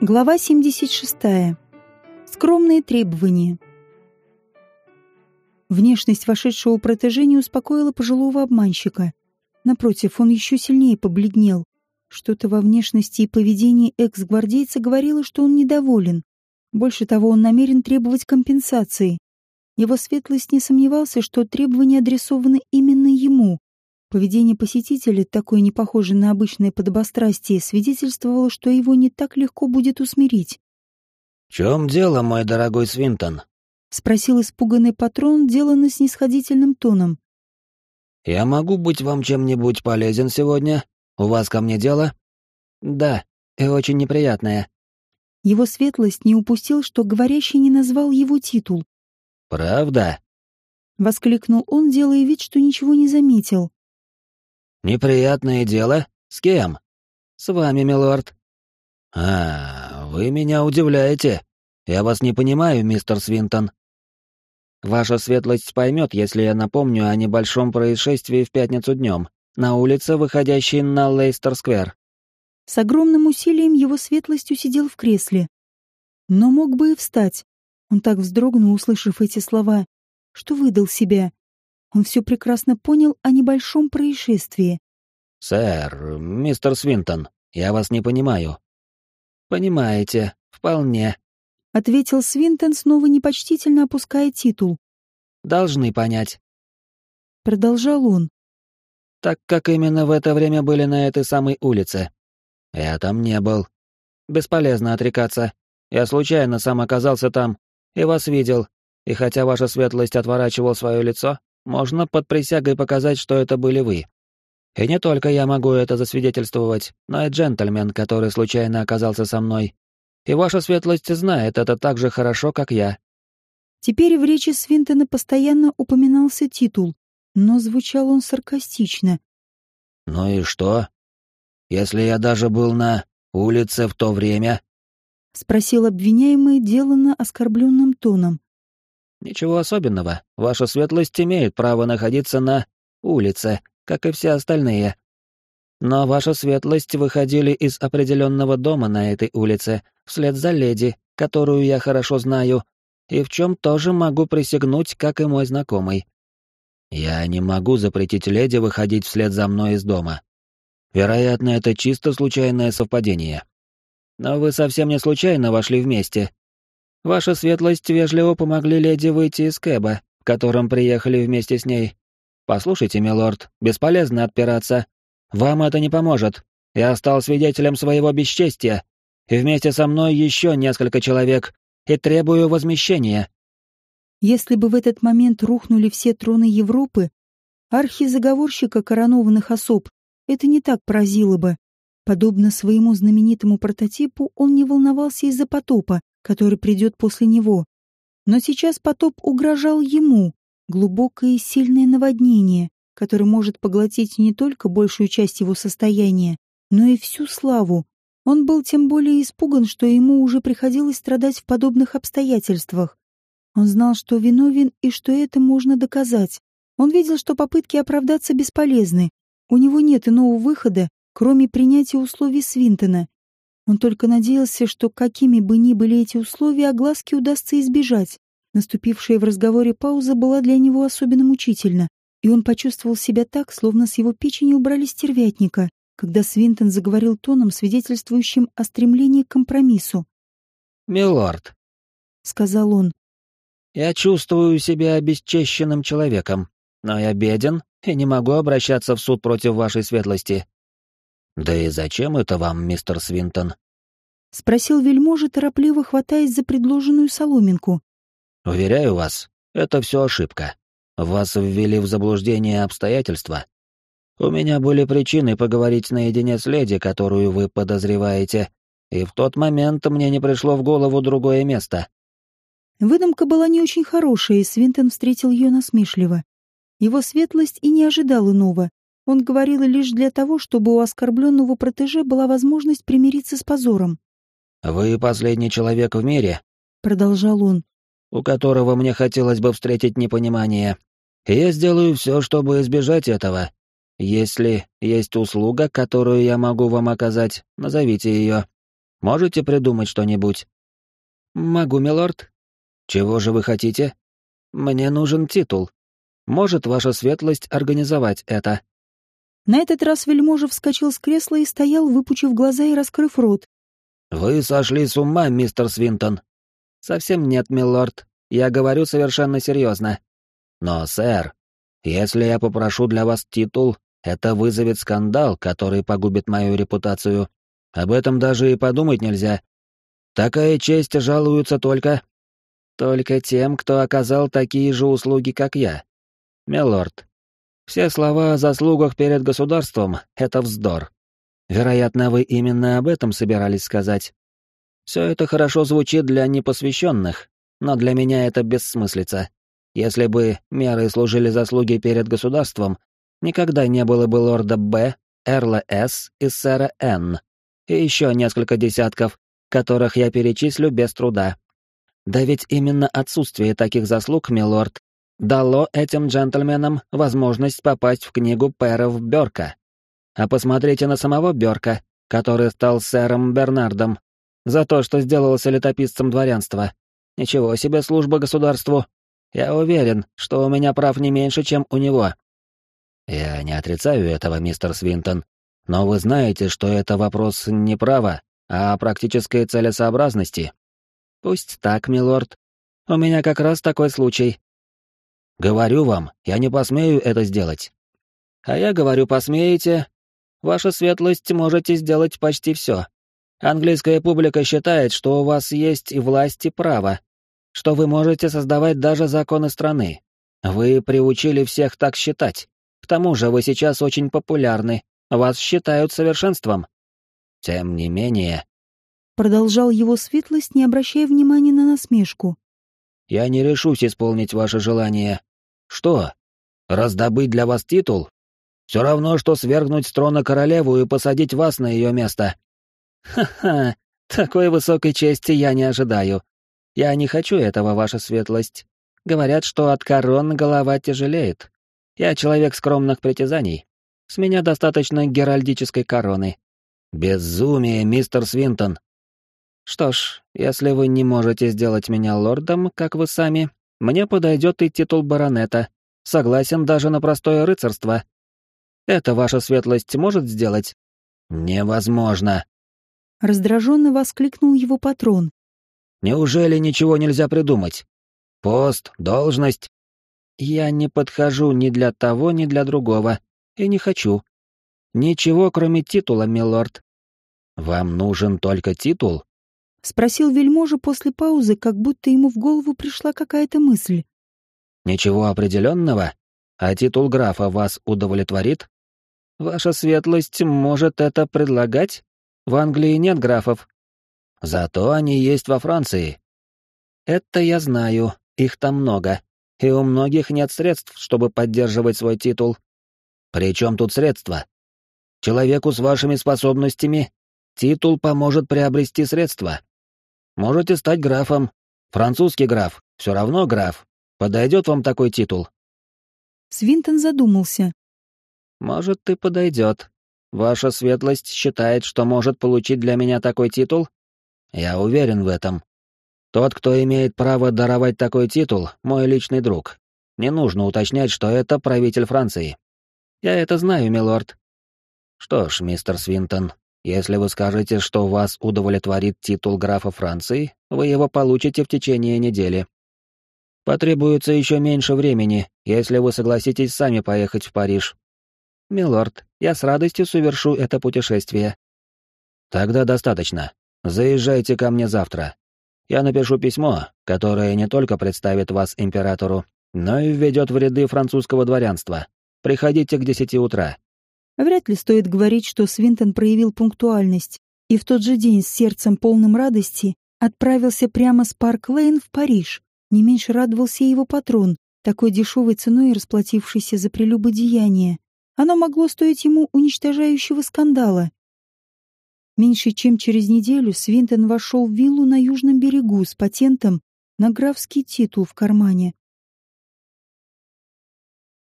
Глава 76. Скромные требования. Внешность вошедшего протеже не успокоила пожилого обманщика. Напротив, он еще сильнее побледнел. Что-то во внешности и поведении экс-гвардейца говорило, что он недоволен. Больше того, он намерен требовать компенсации. Его светлость не сомневался, что требования адресованы именно ему. Поведение посетителя, такое не похожее на обычное подобострастие, свидетельствовало, что его не так легко будет усмирить. «В чем дело, мой дорогой Свинтон?» — спросил испуганный патрон, деланно снисходительным тоном. «Я могу быть вам чем-нибудь полезен сегодня? У вас ко мне дело?» «Да, и очень неприятное». Его светлость не упустил, что говорящий не назвал его титул. «Правда?» — воскликнул он, делая вид, что ничего не заметил. «Неприятное дело? С кем?» «С вами, милорд». «А, вы меня удивляете. Я вас не понимаю, мистер Свинтон». «Ваша светлость поймет, если я напомню о небольшом происшествии в пятницу днем, на улице, выходящей на Лейстер-сквер». С огромным усилием его светлость усидел в кресле. Но мог бы и встать. Он так вздрогнул, услышав эти слова, что выдал себя. Он все прекрасно понял о небольшом происшествии. «Сэр, мистер Свинтон, я вас не понимаю». «Понимаете, вполне», — ответил Свинтон, снова непочтительно опуская титул. «Должны понять». Продолжал он. «Так как именно в это время были на этой самой улице?» «Я там не был. Бесполезно отрекаться. Я случайно сам оказался там и вас видел, и хотя ваша светлость отворачивал свое лицо, можно под присягой показать, что это были вы. И не только я могу это засвидетельствовать, но и джентльмен, который случайно оказался со мной. И ваша светлость знает это так же хорошо, как я. Теперь в речи Свинтона постоянно упоминался титул, но звучал он саркастично. «Ну и что? Если я даже был на улице в то время...» — спросил обвиняемый, деланно оскорбленным тоном. Ничего особенного. Ваша светлость имеет право находиться на улице, как и все остальные. Но ваша светлость выходили из определенного дома на этой улице вслед за леди, которую я хорошо знаю, и в чем тоже могу присягнуть, как и мой знакомый. Я не могу запретить леди выходить вслед за мной из дома. Вероятно, это чисто случайное совпадение. Но вы совсем не случайно вошли вместе, Ваша светлость вежливо помогли леди выйти из кэба, в котором приехали вместе с ней. Послушайте, милорд, бесполезно отпираться. Вам это не поможет. Я стал свидетелем своего бесчестия, и вместе со мной еще несколько человек, и требую возмещения. Если бы в этот момент рухнули все троны Европы, архизаговорщика коронованных особ это не так поразило бы. Подобно своему знаменитому прототипу, он не волновался из-за потопа, который придет после него. Но сейчас потоп угрожал ему, глубокое и сильное наводнение, которое может поглотить не только большую часть его состояния, но и всю славу. Он был тем более испуган, что ему уже приходилось страдать в подобных обстоятельствах. Он знал, что виновен и что это можно доказать. Он видел, что попытки оправдаться бесполезны. У него нет иного выхода, кроме принятия условий Свинтона, он только надеялся, что какими бы ни были эти условия, огласки удастся избежать. Наступившая в разговоре пауза была для него особенно мучительна, и он почувствовал себя так, словно с его печени убрали стервятника, когда Свинтон заговорил тоном, свидетельствующим о стремлении к компромиссу. «Милорд», — сказал он, — «я чувствую себя обесчещенным человеком, но я беден и не могу обращаться в суд против вашей светлости. «Да и зачем это вам, мистер Свинтон?» — спросил вельможа, торопливо хватаясь за предложенную соломинку. «Уверяю вас, это все ошибка. Вас ввели в заблуждение обстоятельства. У меня были причины поговорить наедине с леди, которую вы подозреваете, и в тот момент мне не пришло в голову другое место». Выдумка была не очень хорошая, и Свинтон встретил ее насмешливо. Его светлость и не ожидал иного. Он говорил лишь для того, чтобы у оскорбленного протеже была возможность примириться с позором. «Вы последний человек в мире», — продолжал он, — «у которого мне хотелось бы встретить непонимание. И я сделаю все, чтобы избежать этого. Если есть услуга, которую я могу вам оказать, назовите ее». Можете придумать что-нибудь?» «Могу, милорд». «Чего же вы хотите?» «Мне нужен титул. Может ваша светлость организовать это?» На этот раз вельможа вскочил с кресла и стоял, выпучив глаза и раскрыв рот. «Вы сошли с ума, мистер Свинтон». «Совсем нет, милорд. Я говорю совершенно серьезно». «Но, сэр, если я попрошу для вас титул, это вызовет скандал, который погубит мою репутацию. Об этом даже и подумать нельзя. Такая честь жалуются только... Только тем, кто оказал такие же услуги, как я. Милорд, все слова о заслугах перед государством — это вздор. Вероятно, вы именно об этом собирались сказать. Все это хорошо звучит для непосвященных, но для меня это бессмыслица. Если бы меры служили заслуги перед государством, никогда не было бы лорда Б, Эрла С и сэра Н, и еще несколько десятков, которых я перечислю без труда. Да ведь именно отсутствие таких заслуг, милорд, дало этим джентльменам возможность попасть в книгу пэров Бёрка. А посмотрите на самого Бёрка, который стал сэром Бернардом, за то, что сделался летописцем дворянства. Ничего себе служба государству. Я уверен, что у меня прав не меньше, чем у него. Я не отрицаю этого, мистер Свинтон, но вы знаете, что это вопрос не права, а практической целесообразности. Пусть так, милорд. У меня как раз такой случай. Говорю вам, я не посмею это сделать. А я говорю, посмеете. Ваша светлость можете сделать почти все. Английская публика считает, что у вас есть и власть, и право, что вы можете создавать даже законы страны. Вы приучили всех так считать. К тому же вы сейчас очень популярны, вас считают совершенством. Тем не менее... Продолжал его светлость, не обращая внимания на насмешку. Я не решусь исполнить ваше желание. Что? Раздобыть для вас титул? Все равно, что свергнуть с трона королеву и посадить вас на ее место. Ха-ха, такой высокой чести я не ожидаю. Я не хочу этого, ваша светлость. Говорят, что от корон голова тяжелеет. Я человек скромных притязаний. С меня достаточно геральдической короны. Безумие, мистер Свинтон. Что ж, если вы не можете сделать меня лордом, как вы сами, мне подойдет и титул баронета. Согласен даже на простое рыцарство. Это ваша светлость может сделать? Невозможно. Раздраженно воскликнул его патрон. Неужели ничего нельзя придумать? Пост, должность. Я не подхожу ни для того, ни для другого. И не хочу. Ничего, кроме титула, милорд. Вам нужен только титул? Спросил вельможа после паузы, как будто ему в голову пришла какая-то мысль. Ничего определенного? А титул графа вас удовлетворит? Ваша светлость может это предлагать? В Англии нет графов, Зато они есть во Франции. Это я знаю, их там много, и у многих нет средств, чтобы поддерживать свой титул. Причем тут средства? Человеку с вашими способностями титул поможет приобрести средства. Можете стать графом. Французский граф, все равно граф. Подойдет вам такой титул? Свинтон задумался. Может, и подойдет. Ваша светлость считает, что может получить для меня такой титул? Я уверен в этом. Тот, кто имеет право даровать такой титул, мой личный друг. Не нужно уточнять, что это правитель Франции. Я это знаю, милорд. Что ж, мистер Свинтон, если вы скажете, что вас удовлетворит титул графа Франции, вы его получите в течение недели. Потребуется еще меньше времени, если вы согласитесь сами поехать в Париж. Милорд, я с радостью совершу это путешествие. Тогда достаточно. Заезжайте ко мне завтра. Я напишу письмо, которое не только представит вас императору, но и введет в ряды французского дворянства. Приходите к десяти утра». Вряд ли стоит говорить, что Свинтон проявил пунктуальность, и в тот же день с сердцем полным радости отправился прямо с Парк-Лейн в Париж. Не меньше радовался его патрон, такой дешевой ценой расплатившийся за прелюбодеяние. Оно могло стоить ему уничтожающего скандала. Меньше чем через неделю Свинтон вошел в виллу на южном берегу с патентом на графский титул в кармане.